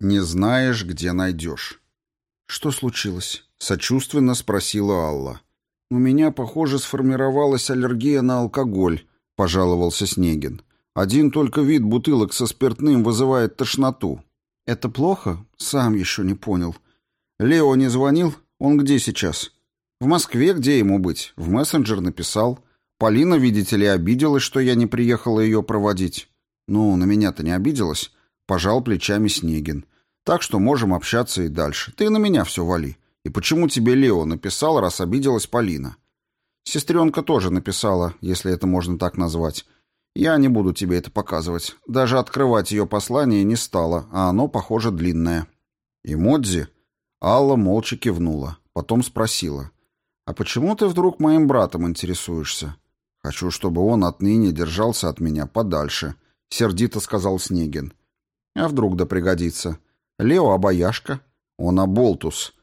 Не знаешь, где найдешь. Что случилось? Сочувственно спросила Алла. У меня, похоже, сформировалась аллергия на алкоголь, пожаловался Снегин. Один только вид бутылок со спиртным вызывает тошноту. Это плохо? Сам еще не понял. Лео не звонил? Он где сейчас? В Москве где ему быть? В мессенджер написал. Полина, видите ли, обиделась, что я не приехала ее проводить. Ну, на меня-то не обиделась. Пожал плечами Снегин. Так что можем общаться и дальше. Ты на меня все вали. И почему тебе Лео написал, раз обиделась Полина? Сестренка тоже написала, если это можно так назвать. Я не буду тебе это показывать. Даже открывать ее послание не стала, а оно, похоже, длинное. Эмодзи? Алла молча кивнула. Потом спросила. «А почему ты вдруг моим братом интересуешься?» «Хочу, чтобы он отныне держался от меня подальше», — сердито сказал Снегин. «А вдруг да пригодится? Лео обаяшка, он оболтус.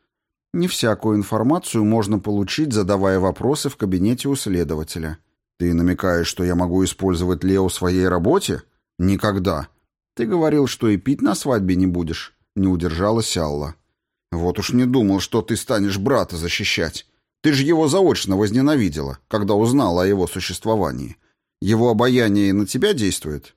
Не всякую информацию можно получить, задавая вопросы в кабинете у следователя». «Ты намекаешь, что я могу использовать Лео в своей работе?» «Никогда». «Ты говорил, что и пить на свадьбе не будешь», — не удержалась Алла. «Вот уж не думал, что ты станешь брата защищать. Ты же его заочно возненавидела, когда узнала о его существовании. Его обаяние на тебя действует?»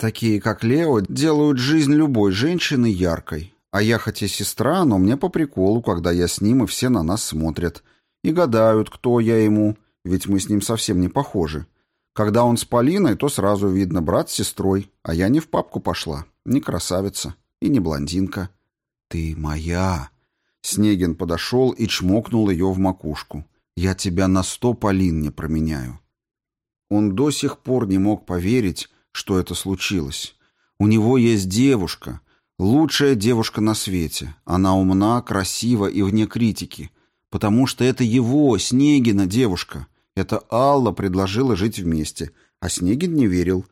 «Такие, как Лео, делают жизнь любой женщины яркой. А я хоть и сестра, но мне по приколу, когда я с ним, и все на нас смотрят. И гадают, кто я ему, ведь мы с ним совсем не похожи. Когда он с Полиной, то сразу видно брат с сестрой, а я не в папку пошла, не красавица и не блондинка. «Ты моя!» Снегин подошел и чмокнул ее в макушку. «Я тебя на сто Полин не променяю». Он до сих пор не мог поверить, что это случилось. У него есть девушка, лучшая девушка на свете. Она умна, красива и вне критики, потому что это его, Снегина, девушка. Это Алла предложила жить вместе, а Снегин не верил.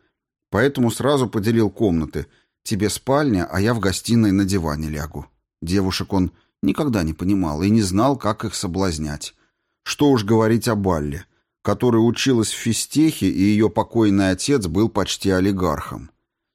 Поэтому сразу поделил комнаты. Тебе спальня, а я в гостиной на диване лягу. Девушек он никогда не понимал и не знал, как их соблазнять. Что уж говорить о Балле, которая училась в физтехе, и ее покойный отец был почти олигархом.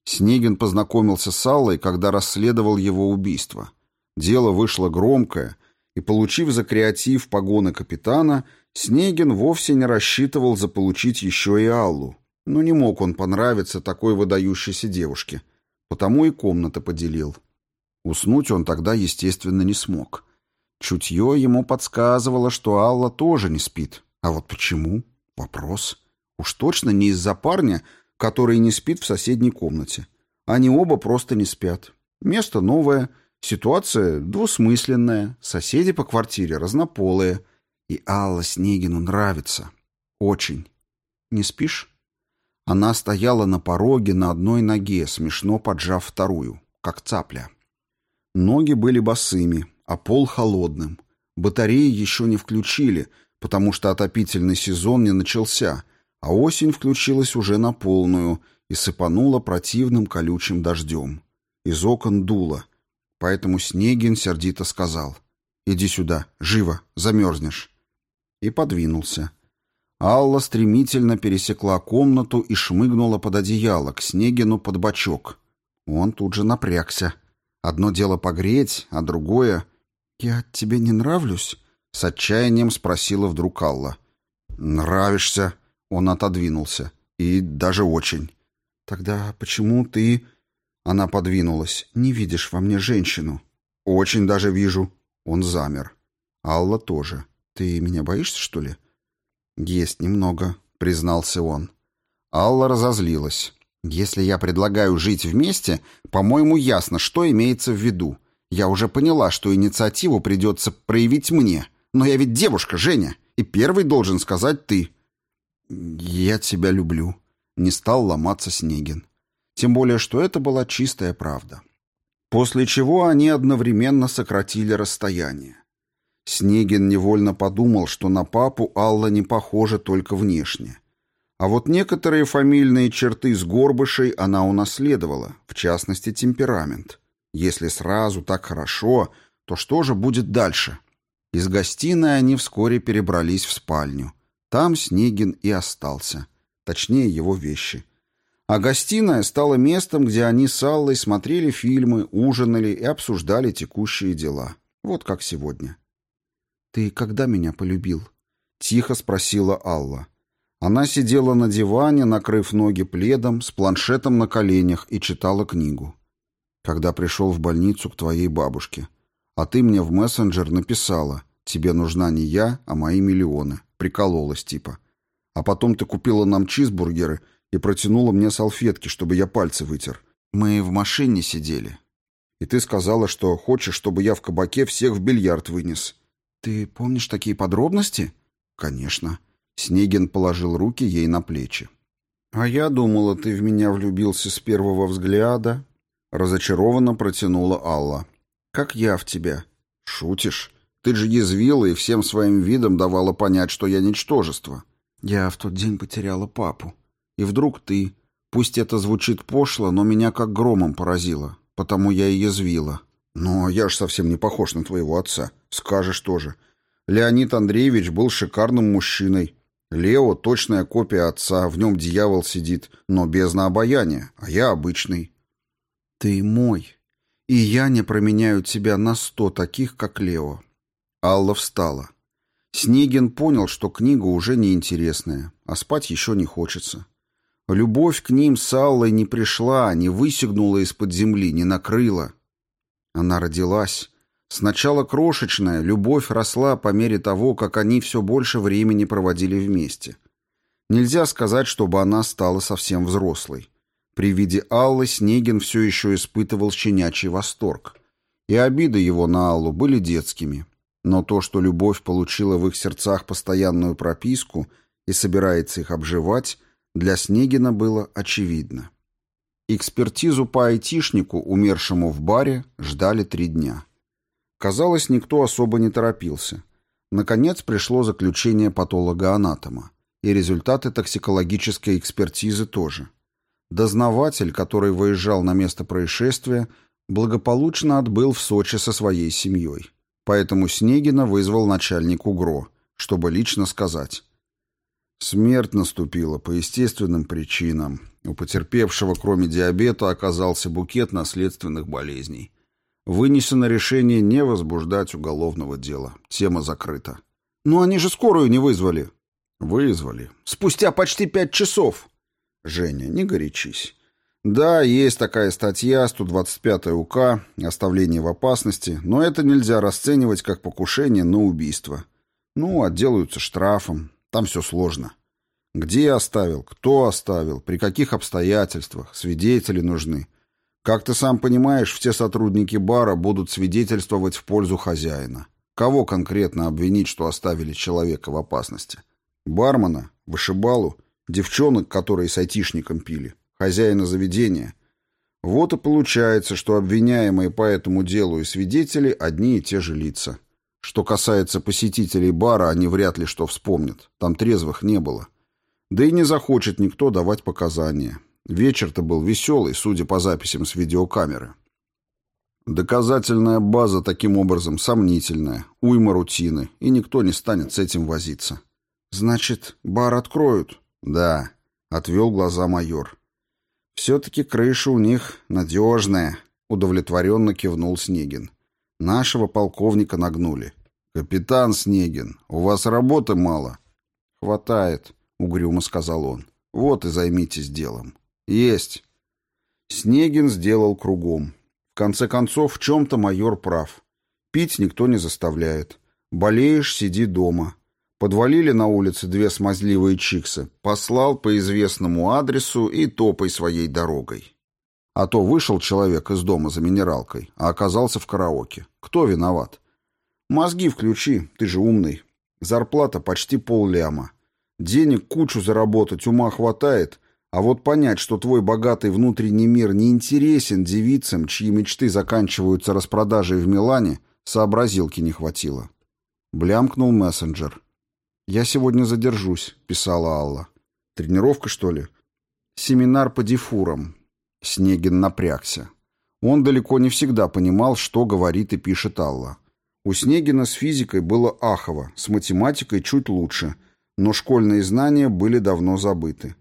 Снегин познакомился с Аллой, когда расследовал его убийство. Дело вышло громкое, и, получив за креатив погоны капитана, Снегин вовсе не рассчитывал заполучить еще и Аллу. Но не мог он понравиться такой выдающейся девушке, потому и комната поделил. Уснуть он тогда, естественно, не смог. Чутье ему подсказывало, что Алла тоже не спит. А вот почему? Вопрос. Уж точно не из-за парня, который не спит в соседней комнате. Они оба просто не спят. Место новое — Ситуация двусмысленная, соседи по квартире разнополые. И Алла Снегину нравится. Очень. Не спишь? Она стояла на пороге на одной ноге, смешно поджав вторую, как цапля. Ноги были босыми, а пол холодным. Батареи еще не включили, потому что отопительный сезон не начался, а осень включилась уже на полную и сыпанула противным колючим дождем. Из окон дуло — Поэтому Снегин сердито сказал «Иди сюда, живо, замерзнешь». И подвинулся. Алла стремительно пересекла комнату и шмыгнула под одеяло, к Снегину под бочок. Он тут же напрягся. Одно дело погреть, а другое... «Я тебе не нравлюсь?» — с отчаянием спросила вдруг Алла. «Нравишься», — он отодвинулся. «И даже очень». «Тогда почему ты...» Она подвинулась. «Не видишь во мне женщину?» «Очень даже вижу». Он замер. Алла тоже. «Ты меня боишься, что ли?» «Есть немного», — признался он. Алла разозлилась. «Если я предлагаю жить вместе, по-моему, ясно, что имеется в виду. Я уже поняла, что инициативу придется проявить мне. Но я ведь девушка, Женя, и первый должен сказать ты». «Я тебя люблю», — не стал ломаться Снегин. Тем более, что это была чистая правда. После чего они одновременно сократили расстояние. Снегин невольно подумал, что на папу Алла не похожа только внешне. А вот некоторые фамильные черты с горбышей она унаследовала, в частности, темперамент. Если сразу так хорошо, то что же будет дальше? Из гостиной они вскоре перебрались в спальню. Там Снегин и остался. Точнее, его вещи. А гостиная стала местом, где они с Аллой смотрели фильмы, ужинали и обсуждали текущие дела. Вот как сегодня. «Ты когда меня полюбил?» — тихо спросила Алла. Она сидела на диване, накрыв ноги пледом, с планшетом на коленях и читала книгу. «Когда пришел в больницу к твоей бабушке. А ты мне в мессенджер написала, тебе нужна не я, а мои миллионы. Прикололась типа. А потом ты купила нам чизбургеры и протянула мне салфетки, чтобы я пальцы вытер. Мы в машине сидели. И ты сказала, что хочешь, чтобы я в кабаке всех в бильярд вынес. Ты помнишь такие подробности? Конечно. Снегин положил руки ей на плечи. «А я думала, ты в меня влюбился с первого взгляда», — разочарованно протянула Алла. «Как я в тебя». «Шутишь? Ты же язвила и всем своим видом давала понять, что я ничтожество». «Я в тот день потеряла папу. И вдруг ты. Пусть это звучит пошло, но меня как громом поразило. Потому я и язвила». «Но я ж совсем не похож на твоего отца. Скажешь тоже. Леонид Андреевич был шикарным мужчиной, Лео — точная копия отца, в нем дьявол сидит, но без наобаяния, а я обычный. Ты мой, и я не променяю тебя на сто таких, как Лео. Алла встала. Снегин понял, что книга уже неинтересная, а спать еще не хочется. Любовь к ним с Аллой не пришла, не высягнула из-под земли, не накрыла. Она родилась, Сначала крошечная, любовь росла по мере того, как они все больше времени проводили вместе. Нельзя сказать, чтобы она стала совсем взрослой. При виде Аллы Снегин все еще испытывал щенячий восторг. И обиды его на Аллу были детскими. Но то, что любовь получила в их сердцах постоянную прописку и собирается их обживать, для Снегина было очевидно. Экспертизу по айтишнику, умершему в баре, ждали три дня. Казалось, никто особо не торопился. Наконец пришло заключение патолога-анатома. И результаты токсикологической экспертизы тоже. Дознаватель, который выезжал на место происшествия, благополучно отбыл в Сочи со своей семьей. Поэтому Снегина вызвал начальник УГРО, чтобы лично сказать. Смерть наступила по естественным причинам. У потерпевшего, кроме диабета, оказался букет наследственных болезней. Вынесено решение не возбуждать уголовного дела. Тема закрыта. Но они же скорую не вызвали. Вызвали. Спустя почти пять часов. Женя, не горячись. Да, есть такая статья, 125 УК, оставление в опасности, но это нельзя расценивать как покушение на убийство. Ну, отделаются штрафом. Там все сложно. Где оставил, кто оставил, при каких обстоятельствах, свидетели нужны. Как ты сам понимаешь, все сотрудники бара будут свидетельствовать в пользу хозяина. Кого конкретно обвинить, что оставили человека в опасности? Бармена? Вышибалу? Девчонок, которые с айтишником пили? Хозяина заведения? Вот и получается, что обвиняемые по этому делу и свидетели одни и те же лица. Что касается посетителей бара, они вряд ли что вспомнят. Там трезвых не было. Да и не захочет никто давать показания. Вечер-то был веселый, судя по записям с видеокамеры. Доказательная база таким образом сомнительная, уйма рутины, и никто не станет с этим возиться. «Значит, бар откроют?» «Да», — отвел глаза майор. «Все-таки крыша у них надежная», — удовлетворенно кивнул Снегин. «Нашего полковника нагнули». «Капитан Снегин, у вас работы мало». «Хватает», — угрюмо сказал он. «Вот и займитесь делом». «Есть». Снегин сделал кругом. В конце концов, в чем-то майор прав. Пить никто не заставляет. Болеешь — сиди дома. Подвалили на улице две смазливые чиксы, послал по известному адресу и топай своей дорогой. А то вышел человек из дома за минералкой, а оказался в караоке. Кто виноват? Мозги включи, ты же умный. Зарплата почти полляма. Денег кучу заработать ума хватает, а вот понять, что твой богатый внутренний мир не интересен девицам, чьи мечты заканчиваются распродажей в Милане, сообразилки не хватило. Блямкнул мессенджер. «Я сегодня задержусь», — писала Алла. «Тренировка, что ли?» «Семинар по дифурам». Снегин напрягся. Он далеко не всегда понимал, что говорит и пишет Алла. У Снегина с физикой было ахово, с математикой чуть лучше, но школьные знания были давно забыты.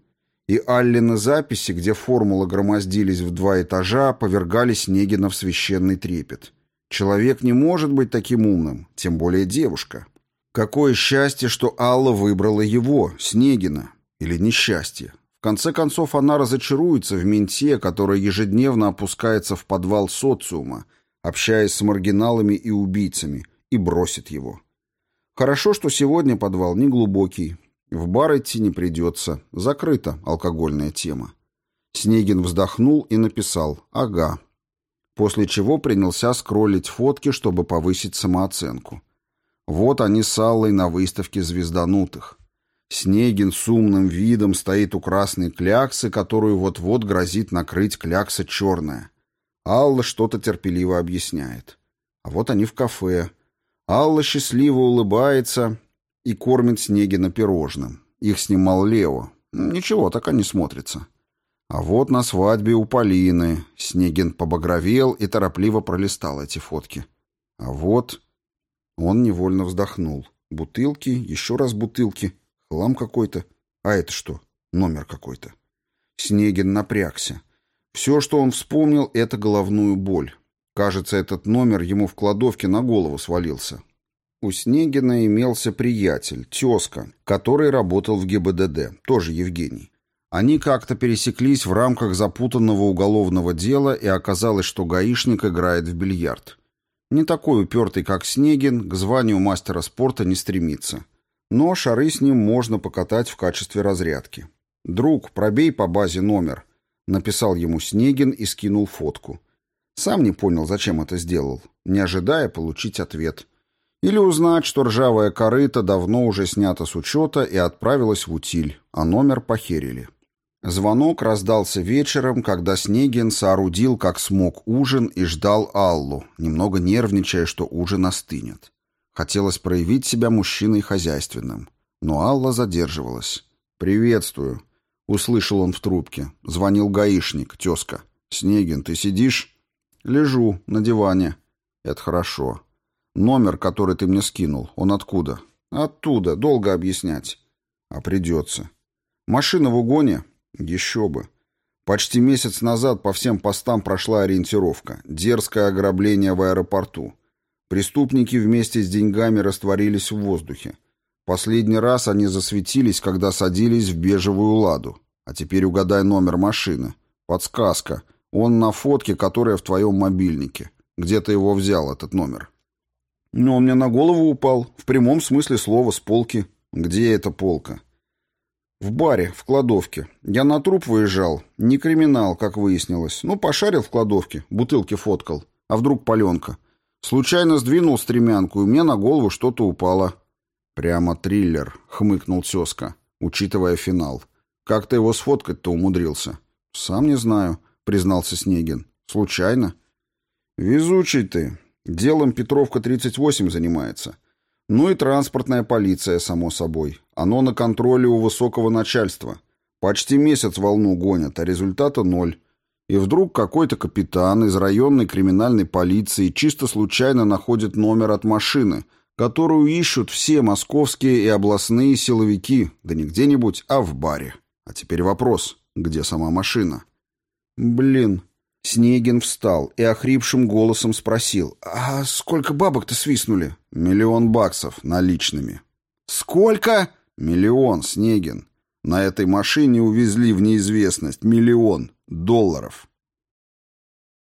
И Аллины записи, где формулы громоздились в два этажа, повергали Снегина в священный трепет. Человек не может быть таким умным, тем более девушка. Какое счастье, что Алла выбрала его, Снегина. Или несчастье. В конце концов, она разочаруется в менте, который ежедневно опускается в подвал социума, общаясь с маргиналами и убийцами, и бросит его. Хорошо, что сегодня подвал не глубокий. В бар идти не придется. Закрыта алкогольная тема. Снегин вздохнул и написал «Ага». После чего принялся скроллить фотки, чтобы повысить самооценку. Вот они с Аллой на выставке звезданутых. Снегин с умным видом стоит у красной кляксы, которую вот-вот грозит накрыть клякса черная. Алла что-то терпеливо объясняет. А вот они в кафе. Алла счастливо улыбается и кормит Снегина пирожным. Их снимал Лео. Ничего, так они смотрятся. А вот на свадьбе у Полины. Снегин побагровел и торопливо пролистал эти фотки. А вот... Он невольно вздохнул. Бутылки, еще раз бутылки. Хлам какой-то. А это что? Номер какой-то. Снегин напрягся. Все, что он вспомнил, это головную боль. Кажется, этот номер ему в кладовке на голову свалился. У Снегина имелся приятель, тезка, который работал в ГИБДД, тоже Евгений. Они как-то пересеклись в рамках запутанного уголовного дела, и оказалось, что гаишник играет в бильярд. Не такой упертый, как Снегин, к званию мастера спорта не стремится. Но шары с ним можно покатать в качестве разрядки. «Друг, пробей по базе номер», — написал ему Снегин и скинул фотку. Сам не понял, зачем это сделал, не ожидая получить ответ. Или узнать, что ржавая корыта давно уже снята с учета и отправилась в утиль, а номер похерили. Звонок раздался вечером, когда Снегин соорудил как смог ужин и ждал Аллу, немного нервничая, что ужин остынет. Хотелось проявить себя мужчиной хозяйственным. Но Алла задерживалась. «Приветствую», — услышал он в трубке. Звонил гаишник, тезка. «Снегин, ты сидишь?» «Лежу, на диване». «Это хорошо. Номер, который ты мне скинул, он откуда?» «Оттуда. Долго объяснять». «А придется». «Машина в угоне?» «Еще бы». Почти месяц назад по всем постам прошла ориентировка. Дерзкое ограбление в аэропорту. Преступники вместе с деньгами растворились в воздухе. Последний раз они засветились, когда садились в бежевую ладу. А теперь угадай номер машины. Подсказка. Он на фотке, которая в твоем мобильнике. Где ты его взял, этот номер? Ну, он мне на голову упал. В прямом смысле слова, с полки. Где эта полка? В баре, в кладовке. Я на труп выезжал. Не криминал, как выяснилось. Ну, пошарил в кладовке, бутылки фоткал. А вдруг паленка? Случайно сдвинул стремянку, и мне на голову что-то упало. Прямо триллер, хмыкнул тезка, учитывая финал. Как ты его сфоткать-то умудрился? Сам не знаю, признался Снегин. Случайно? Везучий ты. Делом Петровка 38 занимается. Ну и транспортная полиция, само собой. Оно на контроле у высокого начальства. Почти месяц волну гонят, а результата ноль. И вдруг какой-то капитан из районной криминальной полиции чисто случайно находит номер от машины, которую ищут все московские и областные силовики, да не где-нибудь, а в баре. А теперь вопрос, где сама машина? Блин. Снегин встал и охрипшим голосом спросил, «А сколько бабок-то свистнули?» «Миллион баксов наличными». «Сколько?» «Миллион, Снегин. На этой машине увезли в неизвестность миллион долларов.